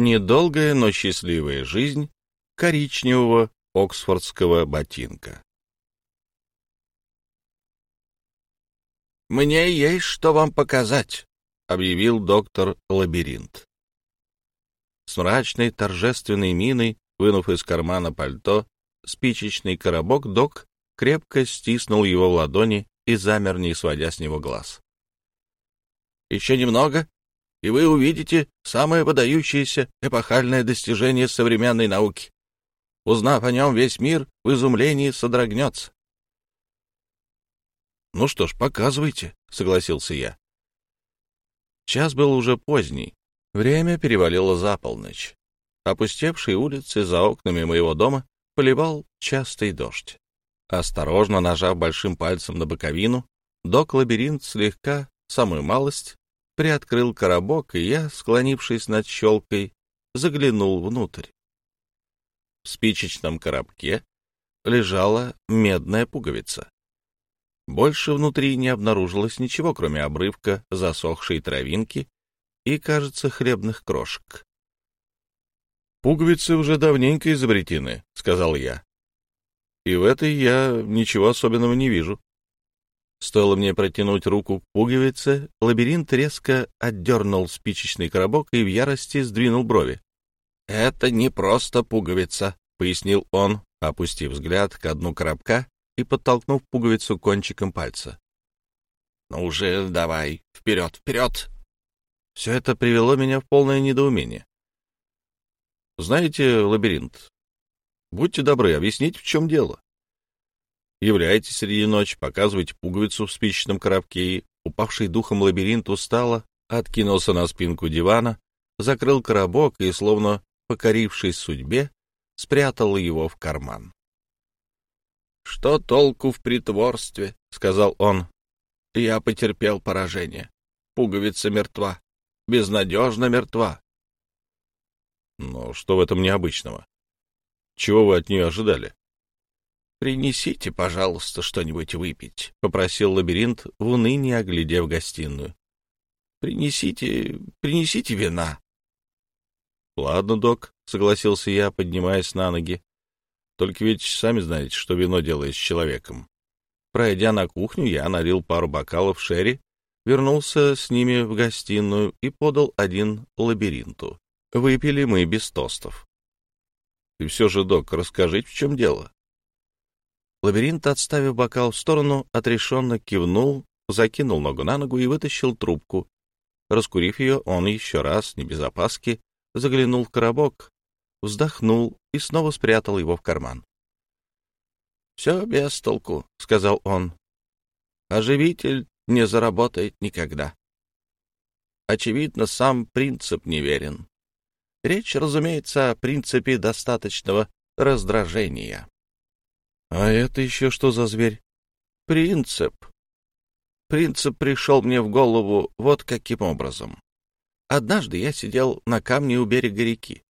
Недолгая, но счастливая жизнь коричневого оксфордского ботинка. «Мне есть что вам показать», — объявил доктор Лабиринт. С мрачной торжественной миной, вынув из кармана пальто, спичечный коробок, док крепко стиснул его в ладони и замер, не сводя с него глаз. «Еще немного, и вы увидите самое выдающееся эпохальное достижение современной науки. Узнав о нем, весь мир в изумлении содрогнется. — Ну что ж, показывайте, — согласился я. Час был уже поздний. Время перевалило за полночь. Опустевшие улицы за окнами моего дома поливал частый дождь. Осторожно нажав большим пальцем на боковину, док-лабиринт слегка, самую малость, приоткрыл коробок, и я, склонившись над щелкой, заглянул внутрь. В спичечном коробке лежала медная пуговица. Больше внутри не обнаружилось ничего, кроме обрывка засохшей травинки и, кажется, хлебных крошек. «Пуговицы уже давненько изобретены», — сказал я. «И в этой я ничего особенного не вижу». Стоило мне протянуть руку к пуговице, лабиринт резко отдернул спичечный коробок и в ярости сдвинул брови. «Это не просто пуговица», — пояснил он, опустив взгляд к дну коробка и подтолкнув пуговицу кончиком пальца. «Ну уже давай, вперед, вперед!» Все это привело меня в полное недоумение. «Знаете, лабиринт, будьте добры, объяснить, в чем дело. Являйтесь среди ночи, показывайте пуговицу в спичечном коробке, и, упавший духом лабиринт, устало откинулся на спинку дивана, закрыл коробок и, словно покорившись судьбе, спрятал его в карман. «Что толку в притворстве?» — сказал он. «Я потерпел поражение. Пуговица мертва. Безнадежно мертва». «Но что в этом необычного? Чего вы от нее ожидали?» «Принесите, пожалуйста, что-нибудь выпить», — попросил лабиринт, в унынии оглядев гостиную. «Принесите, принесите вина». «Ладно, док», — согласился я, поднимаясь на ноги. «Только ведь сами знаете, что вино делает с человеком». Пройдя на кухню, я налил пару бокалов шерри, вернулся с ними в гостиную и подал один лабиринту. Выпили мы без тостов. И все же, док, расскажите, в чем дело. Лабиринт, отставив бокал в сторону, отрешенно кивнул, закинул ногу на ногу и вытащил трубку. Раскурив ее, он еще раз, не без опаски, заглянул в коробок, вздохнул и снова спрятал его в карман. — Все без толку, — сказал он. — Оживитель не заработает никогда. Очевидно, сам принцип неверен. Речь, разумеется, о принципе достаточного раздражения. — А это еще что за зверь? — Принцип. Принцип пришел мне в голову вот каким образом. Однажды я сидел на камне у берега реки.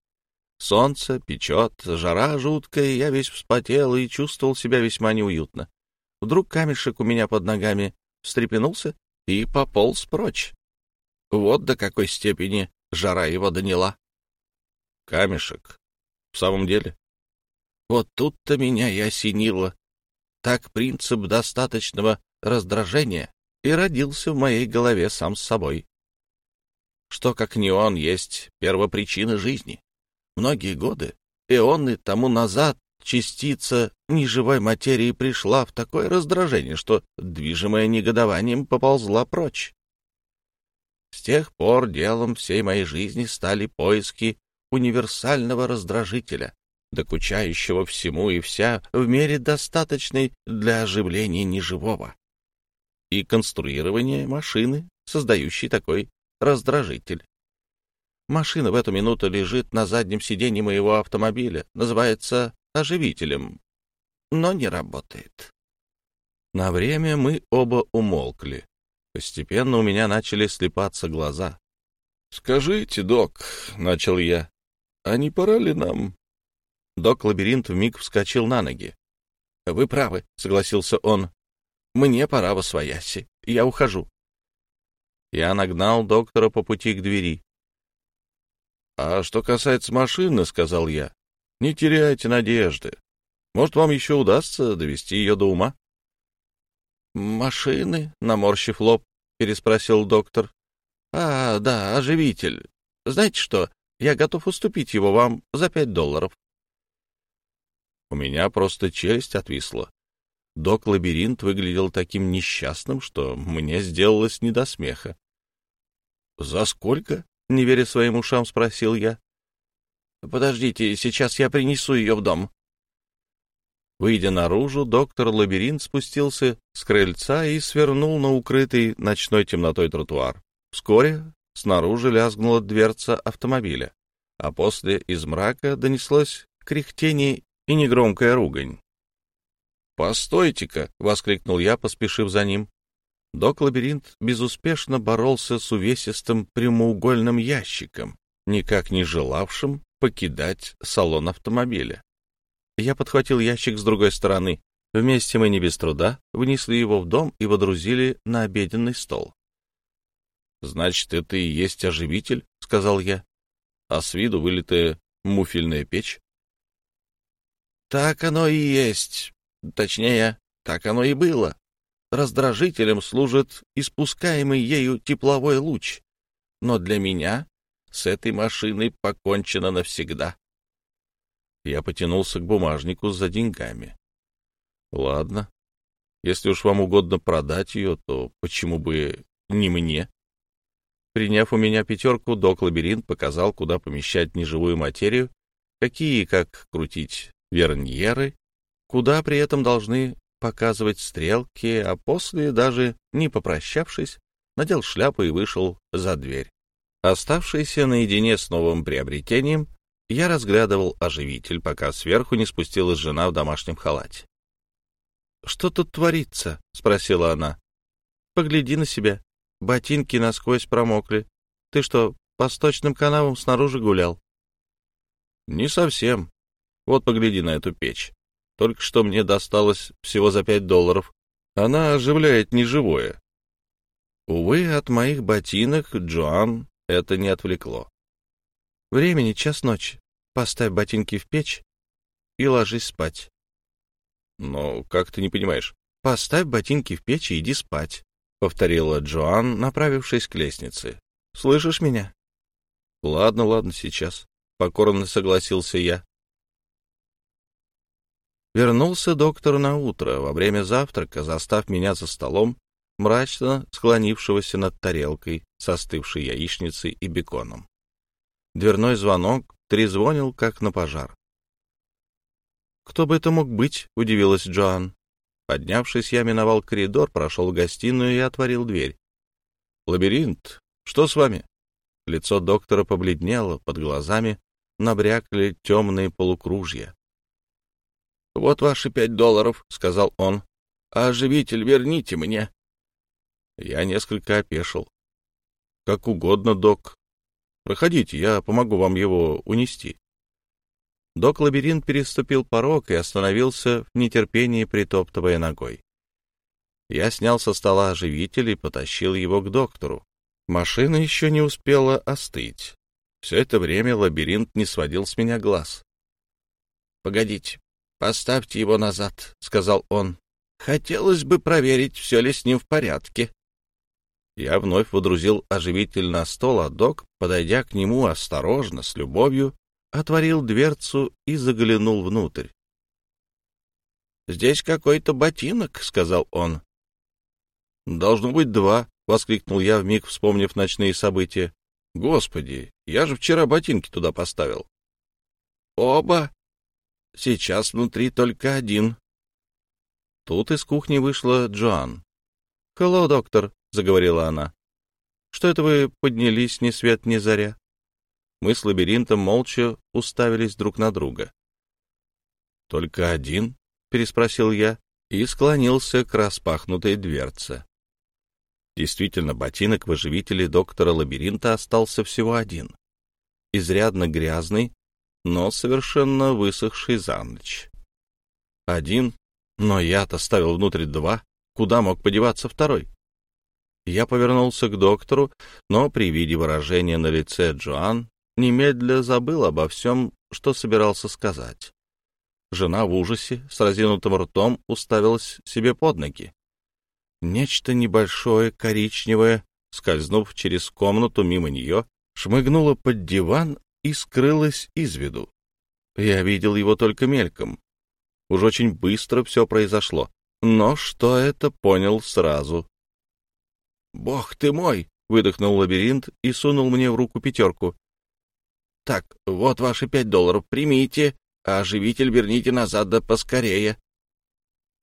Солнце печет, жара жуткая, я весь вспотел и чувствовал себя весьма неуютно. Вдруг камешек у меня под ногами встрепенулся и пополз прочь. Вот до какой степени жара его доняла. Камешек? В самом деле? Вот тут-то меня и осенило. Так принцип достаточного раздражения и родился в моей голове сам с собой. Что, как не он, есть первопричина жизни. Многие годы, эоны тому назад, частица неживой материи пришла в такое раздражение, что, движимая негодованием, поползла прочь. С тех пор делом всей моей жизни стали поиски универсального раздражителя, докучающего всему и вся в мере достаточной для оживления неживого, и конструирование машины, создающей такой раздражитель. Машина в эту минуту лежит на заднем сиденье моего автомобиля, называется оживителем, но не работает. На время мы оба умолкли. Постепенно у меня начали слепаться глаза. — Скажите, док, — начал я, — а не пора ли нам Док-лабиринт вмиг вскочил на ноги. — Вы правы, — согласился он. — Мне пора во свояси. Я ухожу. Я нагнал доктора по пути к двери. «А что касается машины, — сказал я, — не теряйте надежды. Может, вам еще удастся довести ее до ума?» «Машины?» — наморщив лоб, переспросил доктор. «А, да, оживитель. Знаете что, я готов уступить его вам за пять долларов». У меня просто челюсть отвисла. Док-лабиринт выглядел таким несчастным, что мне сделалось не до смеха. «За сколько?» — не веря своим ушам, спросил я. «Подождите, сейчас я принесу ее в дом». Выйдя наружу, доктор-лабиринт спустился с крыльца и свернул на укрытый ночной темнотой тротуар. Вскоре снаружи лязгнула дверца автомобиля, а после из мрака донеслось кряхтение и негромкая ругань. «Постойте-ка!» — воскликнул я, поспешив за ним. Док-лабиринт безуспешно боролся с увесистым прямоугольным ящиком, никак не желавшим покидать салон автомобиля. Я подхватил ящик с другой стороны. Вместе мы не без труда внесли его в дом и водрузили на обеденный стол. — Значит, это и есть оживитель, — сказал я. — А с виду вылитая муфельная печь. — Так оно и есть. Точнее, так оно и было. Раздражителем служит испускаемый ею тепловой луч. Но для меня с этой машиной покончено навсегда. Я потянулся к бумажнику за деньгами. Ладно. Если уж вам угодно продать ее, то почему бы не мне? Приняв у меня пятерку, док-лабиринт показал, куда помещать неживую материю, какие и как крутить верньеры, куда при этом должны показывать стрелки, а после, даже не попрощавшись, надел шляпу и вышел за дверь. Оставшийся наедине с новым приобретением, я разглядывал оживитель, пока сверху не спустилась жена в домашнем халате. — Что тут творится? — спросила она. — Погляди на себя. Ботинки насквозь промокли. Ты что, по сточным канавам снаружи гулял? — Не совсем. Вот погляди на эту печь. Только что мне досталось всего за пять долларов. Она оживляет неживое. Увы, от моих ботинок Джоан это не отвлекло. Времени час ночи. Поставь ботинки в печь и ложись спать. Но как ты не понимаешь? Поставь ботинки в печь и иди спать, — повторила Джоан, направившись к лестнице. Слышишь меня? Ладно, ладно, сейчас. Покорно согласился я. Вернулся доктор на утро, во время завтрака, застав меня за столом, мрачно склонившегося над тарелкой с остывшей яичницей и беконом. Дверной звонок трезвонил, как на пожар. «Кто бы это мог быть?» — удивилась Джоан. Поднявшись, я миновал коридор, прошел в гостиную и отворил дверь. «Лабиринт, что с вами?» Лицо доктора побледнело, под глазами набрякли темные полукружья. «Вот ваши пять долларов», — сказал он. «А оживитель верните мне». Я несколько опешил. «Как угодно, док. Проходите, я помогу вам его унести». Док-лабиринт переступил порог и остановился в нетерпении, притоптывая ногой. Я снял со стола оживитель и потащил его к доктору. Машина еще не успела остыть. Все это время лабиринт не сводил с меня глаз. — Погодите, «Поставьте его назад», — сказал он. «Хотелось бы проверить, все ли с ним в порядке». Я вновь водрузил оживитель на стол, а док, подойдя к нему осторожно, с любовью, отворил дверцу и заглянул внутрь. «Здесь какой-то ботинок», — сказал он. «Должно быть два», — воскликнул я, вмиг вспомнив ночные события. «Господи, я же вчера ботинки туда поставил». «Оба», Сейчас внутри только один. Тут из кухни вышла Джоан. «Hello, доктор», — заговорила она. «Что это вы поднялись ни свет ни заря?» Мы с лабиринтом молча уставились друг на друга. «Только один?» — переспросил я и склонился к распахнутой дверце. Действительно, ботинок в оживителе доктора лабиринта остался всего один. Изрядно грязный, но совершенно высохший за ночь. Один, но я-то ставил внутрь два, куда мог подеваться второй? Я повернулся к доктору, но при виде выражения на лице Джоан немедля забыл обо всем, что собирался сказать. Жена в ужасе, с разинутым ртом, уставилась себе под ноги. Нечто небольшое, коричневое, скользнув через комнату мимо нее, шмыгнуло под диван и скрылось из виду. Я видел его только мельком. Уж очень быстро все произошло. Но что это, понял сразу. «Бог ты мой!» — выдохнул лабиринт и сунул мне в руку пятерку. «Так, вот ваши пять долларов, примите, а оживитель верните назад, да поскорее».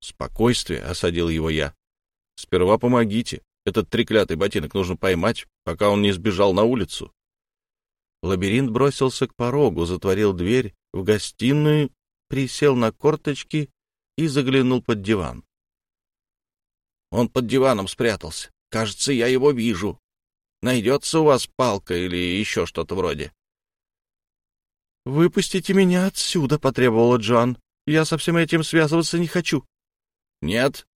«Спокойствие», — осадил его я. «Сперва помогите. Этот треклятый ботинок нужно поймать, пока он не сбежал на улицу». Лабиринт бросился к порогу, затворил дверь в гостиную, присел на корточки и заглянул под диван. «Он под диваном спрятался. Кажется, я его вижу. Найдется у вас палка или еще что-то вроде?» «Выпустите меня отсюда», — потребовала Джоан. «Я со всем этим связываться не хочу». «Нет,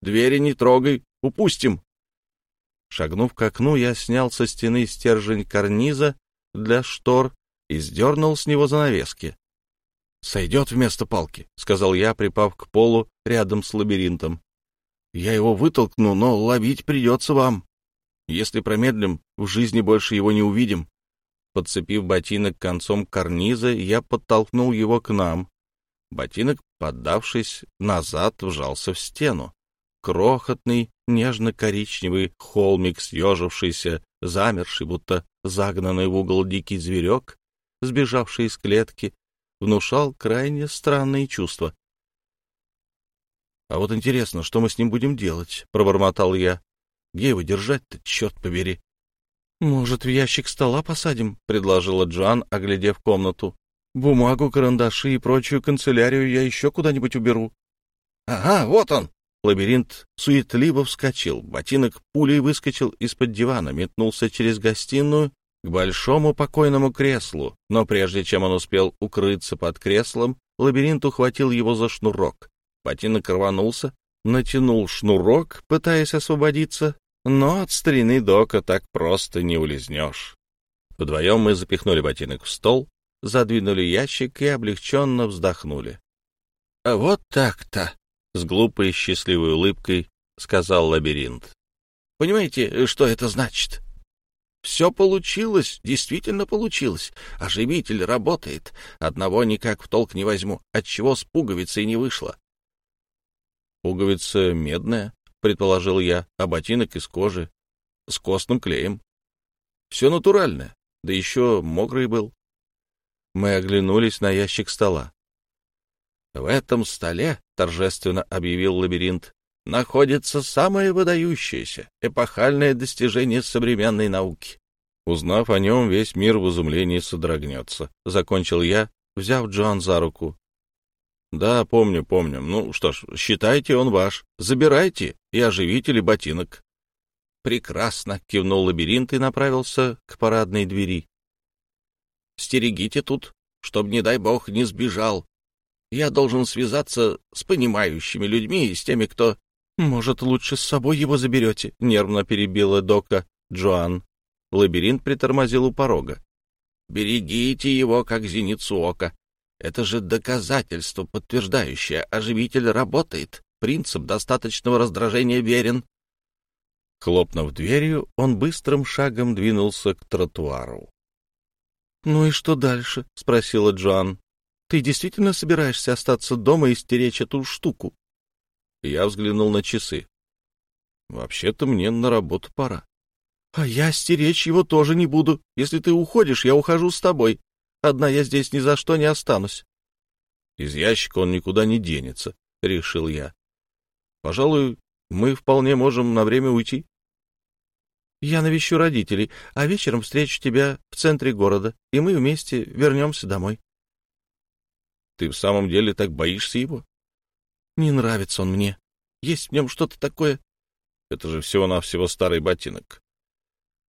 двери не трогай, упустим». Шагнув к окну, я снял со стены стержень карниза для штор и сдернул с него занавески. «Сойдет вместо палки», — сказал я, припав к полу рядом с лабиринтом. «Я его вытолкну, но ловить придется вам. Если промедлим, в жизни больше его не увидим». Подцепив ботинок концом карниза, я подтолкнул его к нам. Ботинок, поддавшись назад, вжался в стену. Крохотный, нежно-коричневый холмик, съежившийся, замерший, будто загнанный в угол дикий зверек, сбежавший из клетки, внушал крайне странные чувства. — А вот интересно, что мы с ним будем делать? — пробормотал я. — Где его держать-то, черт побери? — Может, в ящик стола посадим? — предложила Джоан, оглядев комнату. — Бумагу, карандаши и прочую канцелярию я еще куда-нибудь уберу. — Ага, вот он! Лабиринт суетливо вскочил. Ботинок пулей выскочил из-под дивана, метнулся через гостиную к большому покойному креслу, но прежде чем он успел укрыться под креслом, лабиринт ухватил его за шнурок. Ботинок рванулся, натянул шнурок, пытаясь освободиться, но от старины Дока так просто не улизнешь. Вдвоем мы запихнули ботинок в стол, задвинули ящик и облегченно вздохнули. — А вот так-то! — с глупой счастливой улыбкой сказал лабиринт. — Понимаете, что это значит? Все получилось, действительно получилось. Оживитель работает. Одного никак в толк не возьму. Отчего с пуговицей не вышло? Пуговица медная, предположил я, а ботинок из кожи, с костным клеем. Все натуральное, да еще мокрый был. Мы оглянулись на ящик стола. В этом столе, торжественно объявил лабиринт, находится самое выдающееся, эпохальное достижение современной науки. Узнав о нем, весь мир в изумлении содрогнется. Закончил я, взяв Джоан за руку. Да, помню, помню. Ну что ж, считайте, он ваш. Забирайте и оживите ли ботинок. Прекрасно, кивнул лабиринт и направился к парадной двери. Стерегите тут, чтоб, не дай бог, не сбежал. Я должен связаться с понимающими людьми и с теми, кто «Может, лучше с собой его заберете?» — нервно перебила Дока Джоан. Лабиринт притормозил у порога. «Берегите его, как зеницу ока. Это же доказательство, подтверждающее, оживитель работает. Принцип достаточного раздражения верен». Хлопнув дверью, он быстрым шагом двинулся к тротуару. «Ну и что дальше?» — спросила Джоан. «Ты действительно собираешься остаться дома и стеречь эту штуку?» Я взглянул на часы. Вообще-то мне на работу пора. — А я стеречь его тоже не буду. Если ты уходишь, я ухожу с тобой. Одна я здесь ни за что не останусь. Из ящика он никуда не денется, — решил я. Пожалуй, мы вполне можем на время уйти. Я навещу родителей, а вечером встречу тебя в центре города, и мы вместе вернемся домой. Ты в самом деле так боишься его? Не нравится он мне. Есть в нем что-то такое... Это же всего-навсего старый ботинок.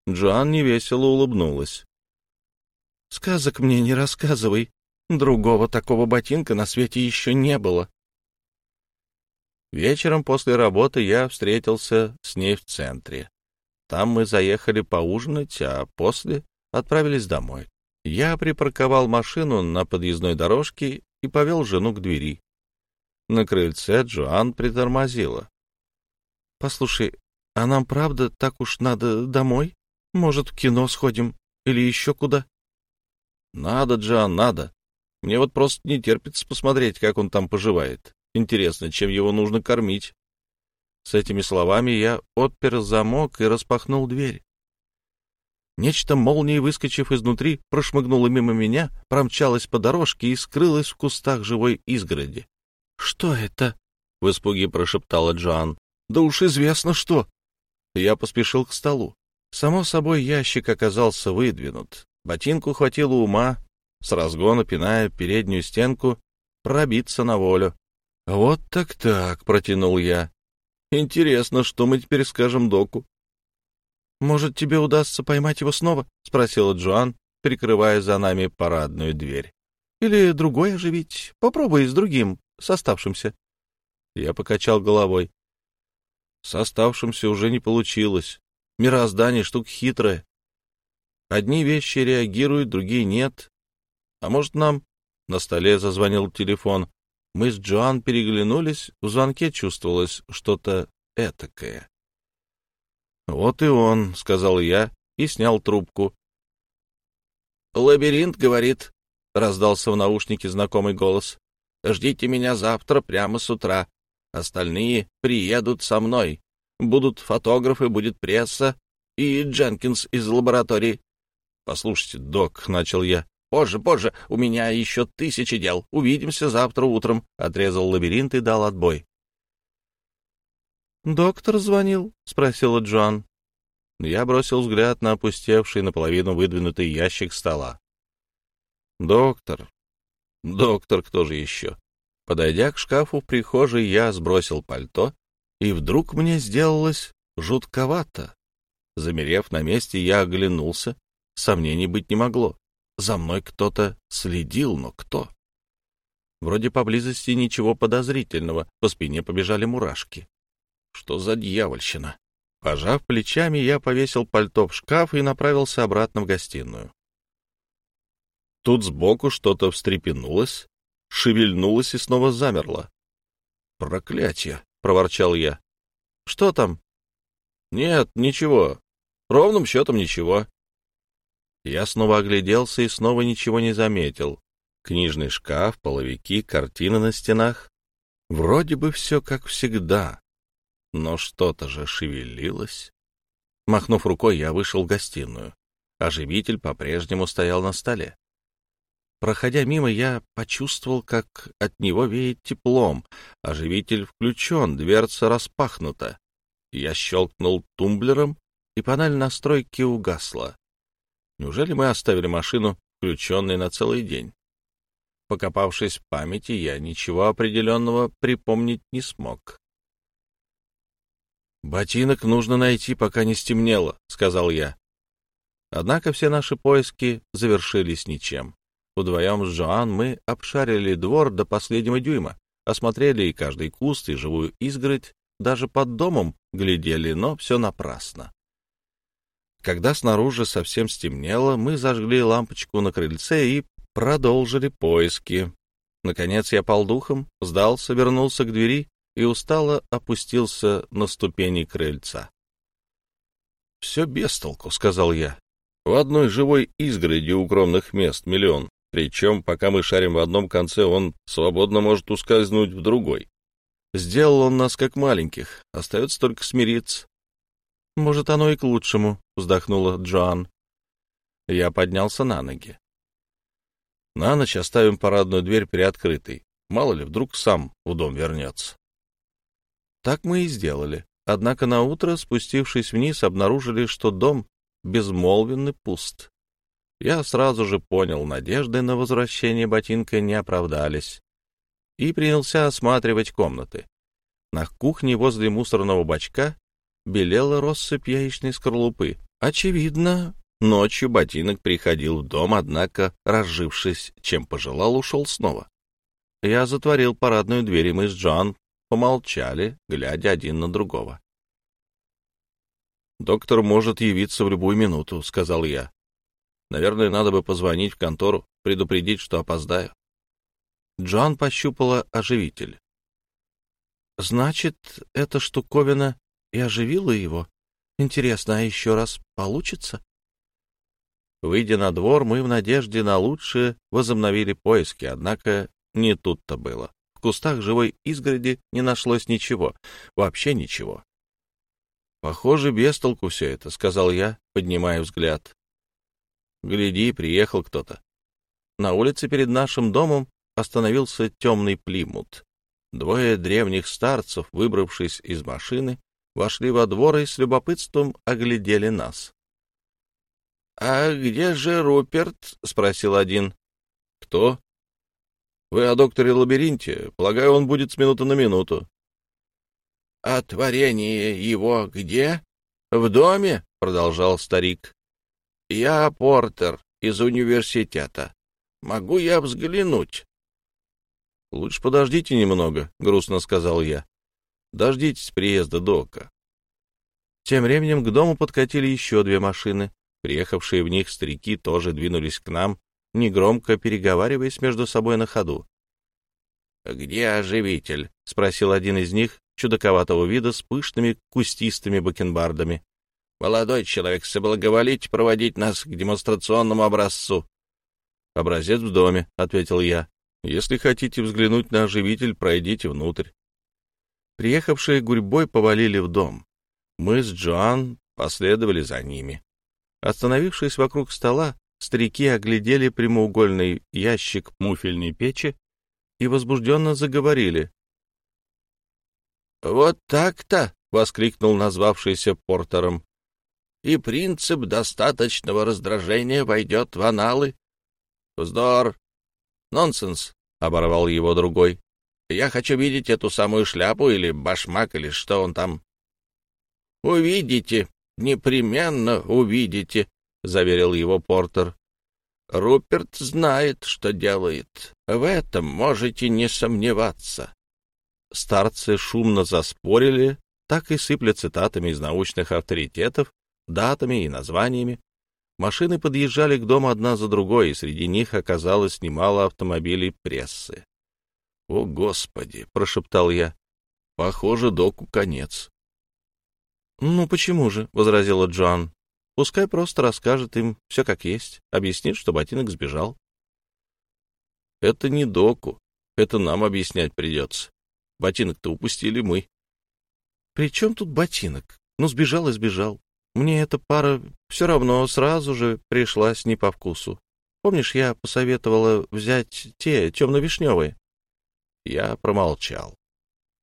Джоан невесело улыбнулась. «Сказок мне не рассказывай. Другого такого ботинка на свете еще не было». Вечером после работы я встретился с ней в центре. Там мы заехали поужинать, а после отправились домой. Я припарковал машину на подъездной дорожке и повел жену к двери. На крыльце Джоан притормозила. — Послушай, а нам правда так уж надо домой? Может, в кино сходим или еще куда? — Надо, Джоан, надо. Мне вот просто не терпится посмотреть, как он там поживает. Интересно, чем его нужно кормить. С этими словами я отпер замок и распахнул дверь. Нечто молнией, выскочив изнутри, прошмыгнуло мимо меня, промчалось по дорожке и скрылось в кустах живой изгороди. — Что это? — в испуге прошептала Джоан. — Да уж известно что. Я поспешил к столу. Само собой, ящик оказался выдвинут. Ботинку хватило ума, с разгона пиная переднюю стенку, пробиться на волю. — Вот так-так, — протянул я. — Интересно, что мы теперь скажем доку? «Может, тебе удастся поймать его снова?» — спросила Джоан, прикрывая за нами парадную дверь. «Или другой оживить? Попробуй с другим, с оставшимся». Я покачал головой. С оставшимся уже не получилось. Мироздание — штука хитрая. Одни вещи реагируют, другие нет. А может, нам... На столе зазвонил телефон. Мы с Джоан переглянулись, в звонке чувствовалось что-то этакое. «Вот и он», — сказал я и снял трубку. «Лабиринт, — говорит, — раздался в наушнике знакомый голос. Ждите меня завтра прямо с утра. Остальные приедут со мной. Будут фотографы, будет пресса и Дженкинс из лаборатории. «Послушайте, док», — начал я. «Позже, позже, у меня еще тысячи дел. Увидимся завтра утром», — отрезал лабиринт и дал отбой. «Доктор звонил?» — спросила Джоан. Я бросил взгляд на опустевший наполовину выдвинутый ящик стола. «Доктор? Доктор, кто же еще?» Подойдя к шкафу в прихожей, я сбросил пальто, и вдруг мне сделалось жутковато. Замерев на месте, я оглянулся. Сомнений быть не могло. За мной кто-то следил, но кто? Вроде поблизости ничего подозрительного, по спине побежали мурашки. Что за дьявольщина? Пожав плечами, я повесил пальто в шкаф и направился обратно в гостиную. Тут сбоку что-то встрепенулось, шевельнулось и снова замерло. «Проклятие!» — проворчал я. «Что там?» «Нет, ничего. Ровным счетом ничего». Я снова огляделся и снова ничего не заметил. Книжный шкаф, половики, картины на стенах. Вроде бы все как всегда но что-то же шевелилось. Махнув рукой, я вышел в гостиную. Оживитель по-прежнему стоял на столе. Проходя мимо, я почувствовал, как от него веет теплом. Оживитель включен, дверца распахнута. Я щелкнул тумблером, и панель настройки угасла. Неужели мы оставили машину включенной на целый день? Покопавшись в памяти, я ничего определенного припомнить не смог. «Ботинок нужно найти, пока не стемнело», — сказал я. Однако все наши поиски завершились ничем. Вдвоем с Жоан мы обшарили двор до последнего дюйма, осмотрели и каждый куст, и живую изгородь, даже под домом глядели, но все напрасно. Когда снаружи совсем стемнело, мы зажгли лампочку на крыльце и продолжили поиски. Наконец я пал духом, сдался, вернулся к двери и устало опустился на ступени крыльца. «Все без толку», — сказал я. «В одной живой изгороди укромных мест миллион, причем, пока мы шарим в одном конце, он свободно может ускользнуть в другой. Сделал он нас как маленьких, остается только смириться». «Может, оно и к лучшему», — вздохнула Джоан. Я поднялся на ноги. На ночь оставим парадную дверь приоткрытой. Мало ли, вдруг сам в дом вернется. Так мы и сделали. Однако на утро, спустившись вниз, обнаружили, что дом безмолвен и пуст. Я сразу же понял, надежды на возвращение ботинка не оправдались. И принялся осматривать комнаты. На кухне возле мусорного бачка белела россыпь яичной скорлупы. Очевидно, ночью ботинок приходил в дом, однако, разжившись, чем пожелал, ушел снова. Я затворил парадную дверь, и мы с Джоан помолчали, глядя один на другого. «Доктор может явиться в любую минуту», — сказал я. Наверное, надо бы позвонить в контору, предупредить, что опоздаю. Джоан пощупала оживитель. Значит, эта штуковина и оживила его? Интересно, а еще раз получится? Выйдя на двор, мы в надежде на лучшее возобновили поиски, однако не тут-то было. Кустах живой изгороди не нашлось ничего, вообще ничего. «Похоже, без толку все это», — сказал я, поднимая взгляд. «Гляди, приехал кто-то». На улице перед нашим домом остановился темный плимут. Двое древних старцев, выбравшись из машины, вошли во двор и с любопытством оглядели нас. — А где же Руперт? — спросил один. — Кто? — Вы о докторе Лабиринте. Полагаю, он будет с минуты на минуту. — А творение его где? — В доме, — продолжал старик. — Я Портер из университета. Могу я взглянуть? — Лучше подождите немного, — грустно сказал я. — Дождитесь приезда Дока. Тем временем к дому подкатили еще две машины. Приехавшие в них старики тоже двинулись к нам, негромко переговариваясь между собой на ходу. — Где оживитель? — спросил один из них, чудаковатого вида, с пышными кустистыми бакенбардами. — Молодой человек, соблаговолите проводить нас к демонстрационному образцу. — Образец в доме, — ответил я. — Если хотите взглянуть на оживитель, пройдите внутрь. Приехавшие гурьбой повалили в дом. Мы с Джоан последовали за ними. Остановившись вокруг стола, старики оглядели прямоугольный ящик муфельной печи и возбужденно заговорили. «Вот так-то!» — воскликнул назвавшийся Портером. «И принцип достаточного раздражения войдет в аналы». «Вздор! Нонсенс!» — оборвал его другой. «Я хочу видеть эту самую шляпу или башмак, или что он там». «Увидите!» непременно увидите, — заверил его Портер. Руперт знает, что делает. В этом можете не сомневаться. Старцы шумно заспорили, так и сыпля цитатами из научных авторитетов, датами и названиями. Машины подъезжали к дому одна за другой, и среди них оказалось немало автомобилей прессы. — О, Господи! — прошептал я. — Похоже, доку конец. «Ну почему же?» — возразила Джоан. «Пускай просто расскажет им все как есть, объяснит, что ботинок сбежал». «Это не доку. Это нам объяснять придется. Ботинок-то упустили мы». «При чем тут ботинок? Ну, сбежал и сбежал. Мне эта пара все равно сразу же пришлась не по вкусу. Помнишь, я посоветовала взять те темно-вишневые?» Я промолчал.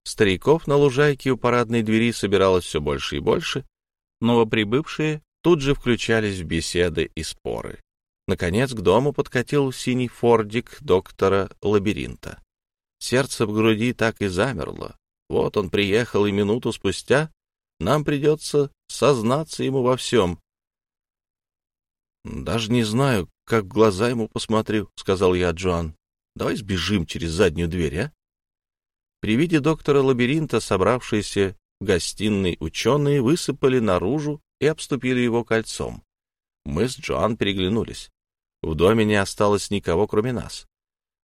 Стариков на лужайке у парадной двери собиралось все больше и больше. Новоприбывшие тут же включались в беседы и споры. Наконец к дому подкатил синий фордик доктора Лабиринта. Сердце в груди так и замерло. Вот он приехал, и минуту спустя нам придется сознаться ему во всем. — Даже не знаю, как в глаза ему посмотрю, — сказал я Джоан. — Давай сбежим через заднюю дверь, а? При виде доктора лабиринта собравшиеся в гостиной ученые высыпали наружу и обступили его кольцом. Мы с Джоан переглянулись. В доме не осталось никого, кроме нас.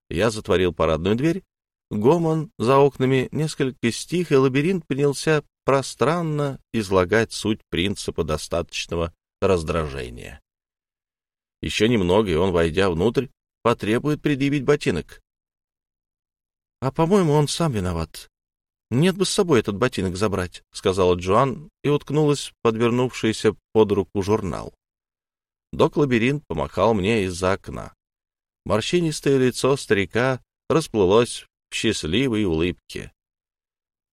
Я затворил парадную дверь. Гомон за окнами несколько стих, и лабиринт принялся пространно излагать суть принципа достаточного раздражения. Еще немного, и он, войдя внутрь, потребует предъявить ботинок. А, по-моему, он сам виноват. Нет бы с собой этот ботинок забрать, — сказала Джоан и уткнулась в подвернувшийся под руку журнал. Док-лабиринт помахал мне из-за окна. Морщинистое лицо старика расплылось в счастливой улыбке.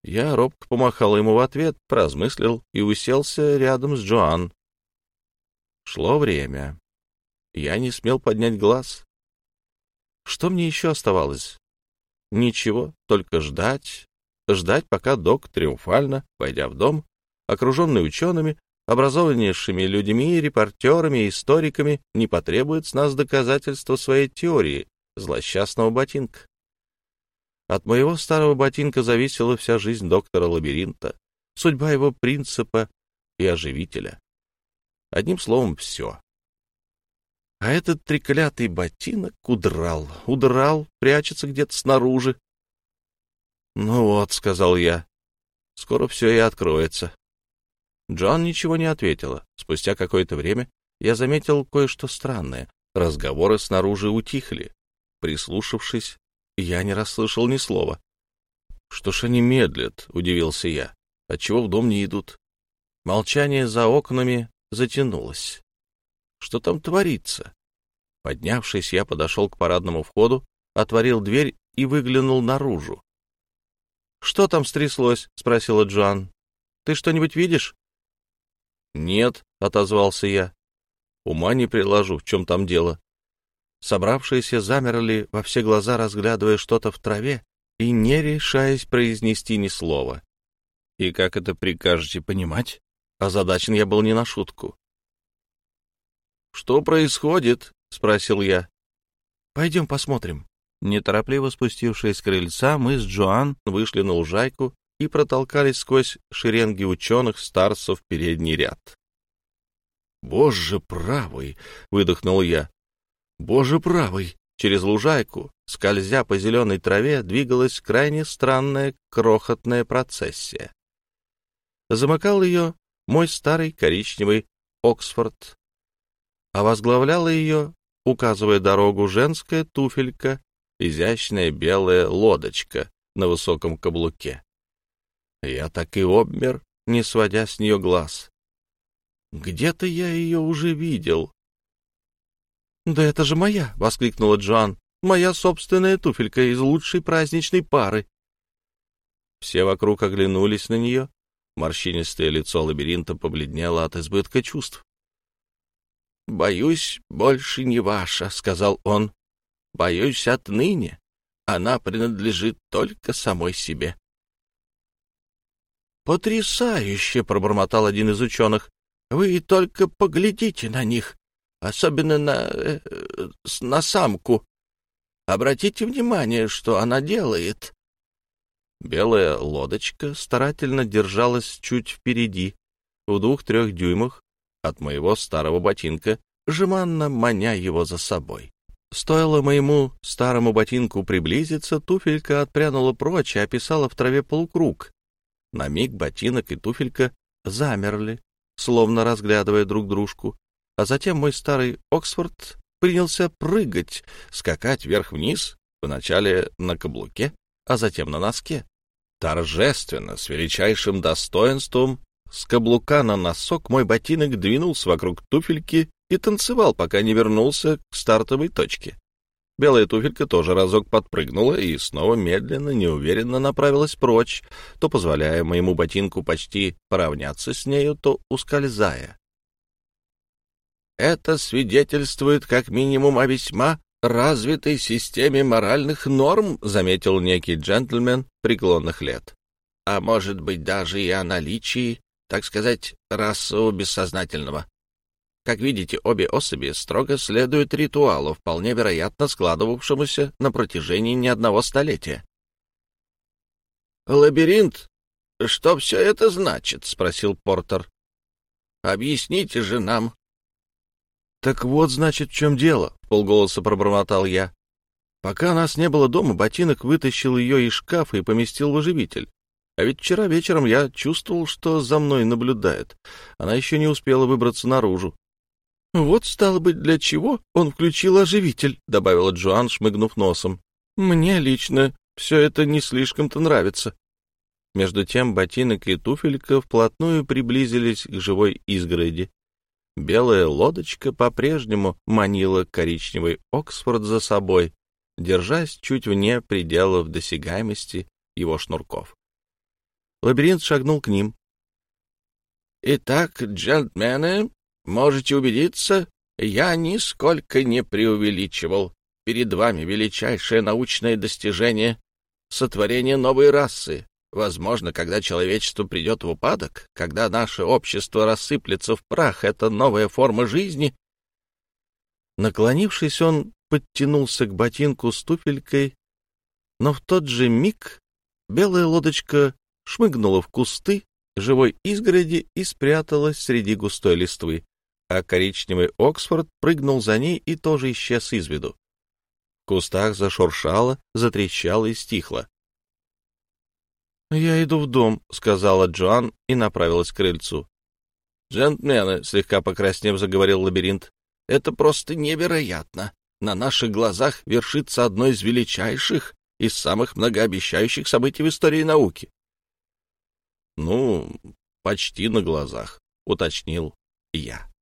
Я робко помахал ему в ответ, поразмыслил и уселся рядом с Джоан. Шло время. Я не смел поднять глаз. Что мне еще оставалось? Ничего, только ждать, ждать, пока док триумфально, войдя в дом, окруженный учеными, образованнейшими людьми, репортерами и историками, не потребует с нас доказательства своей теории злосчастного ботинка. От моего старого ботинка зависела вся жизнь доктора Лабиринта, судьба его принципа и оживителя. Одним словом, все. А этот треклятый ботинок удрал, удрал, прячется где-то снаружи. — Ну вот, — сказал я, — скоро все и откроется. Джон ничего не ответила. Спустя какое-то время я заметил кое-что странное. Разговоры снаружи утихли. Прислушавшись, я не расслышал ни слова. — Что ж они медлят? — удивился я. — Отчего в дом не идут? Молчание за окнами затянулось. Что там творится? Поднявшись, я подошел к парадному входу, отворил дверь и выглянул наружу. — Что там стряслось? — спросила Джоан. — Ты что-нибудь видишь? — Нет, — отозвался я. Ума не приложу, в чем там дело. Собравшиеся замерли во все глаза, разглядывая что-то в траве и не решаясь произнести ни слова. И как это прикажете понимать? Озадачен я был не на шутку. «Что происходит?» — спросил я. «Пойдем посмотрим». Неторопливо спустившись с крыльца, мы с Джоан вышли на лужайку и протолкались сквозь шеренги ученых старцев в передний ряд. «Боже правый!» — выдохнул я. «Боже правый!» Через лужайку, скользя по зеленой траве, двигалась крайне странная крохотная процессия. Замыкал ее мой старый коричневый Оксфорд а возглавляла ее, указывая дорогу, женская туфелька, изящная белая лодочка на высоком каблуке. Я так и обмер, не сводя с нее глаз. Где-то я ее уже видел. — Да это же моя! — воскликнула Джоан. — Моя собственная туфелька из лучшей праздничной пары. Все вокруг оглянулись на нее. Морщинистое лицо лабиринта побледнело от избытка чувств. — Боюсь, больше не ваша, — сказал он. — Боюсь, отныне она принадлежит только самой себе. — Потрясающе! — пробормотал один из ученых. — Вы только поглядите на них, особенно на... Э, на самку. Обратите внимание, что она делает. Белая лодочка старательно держалась чуть впереди, в двух-трех дюймах от моего старого ботинка, жеманно маня его за собой. Стоило моему старому ботинку приблизиться, туфелька отпрянула прочь и описала в траве полукруг. На миг ботинок и туфелька замерли, словно разглядывая друг дружку, а затем мой старый Оксфорд принялся прыгать, скакать вверх-вниз, вначале на каблуке, а затем на носке. Торжественно, с величайшим достоинством, с каблука на носок мой ботинок двинулся вокруг туфельки и танцевал, пока не вернулся к стартовой точке. Белая туфелька тоже разок подпрыгнула и снова медленно, неуверенно направилась прочь, то позволяя моему ботинку почти поравняться с нею, то ускользая. Это свидетельствует как минимум о весьма развитой системе моральных норм, заметил некий джентльмен преклонных лет. А может быть даже и о наличии так сказать, расового бессознательного. Как видите, обе особи строго следуют ритуалу, вполне вероятно складывавшемуся на протяжении не одного столетия. «Лабиринт? Что все это значит?» — спросил Портер. «Объясните же нам». «Так вот, значит, в чем дело», — полголоса пробормотал я. Пока нас не было дома, ботинок вытащил ее из шкафа и поместил в оживитель. А ведь вчера вечером я чувствовал, что за мной наблюдает. Она еще не успела выбраться наружу. «Вот, стало быть, для чего он включил оживитель», — добавила Джоан, шмыгнув носом. «Мне лично все это не слишком-то нравится». Между тем ботинок и туфелька вплотную приблизились к живой изгороди. Белая лодочка по-прежнему манила коричневый Оксфорд за собой, держась чуть вне пределов досягаемости его шнурков. Лабиринт шагнул к ним. «Итак, джентльмены, можете убедиться, я нисколько не преувеличивал. Перед вами величайшее научное достижение — сотворение новой расы. Возможно, когда человечество придет в упадок, когда наше общество рассыплется в прах, это новая форма жизни. Наклонившись, он подтянулся к ботинку с туфелькой, но в тот же миг белая лодочка шмыгнула в кусты живой изгороди и спряталась среди густой листвы, а коричневый Оксфорд прыгнул за ней и тоже исчез из виду. В кустах зашуршало, затрещало и стихло. «Я иду в дом», — сказала Джоан и направилась к крыльцу. «Джентльмены», — слегка покраснев, заговорил лабиринт, — «это просто невероятно. На наших глазах вершится одно из величайших и самых многообещающих событий в истории науки». «Ну, почти на глазах», — уточнил я.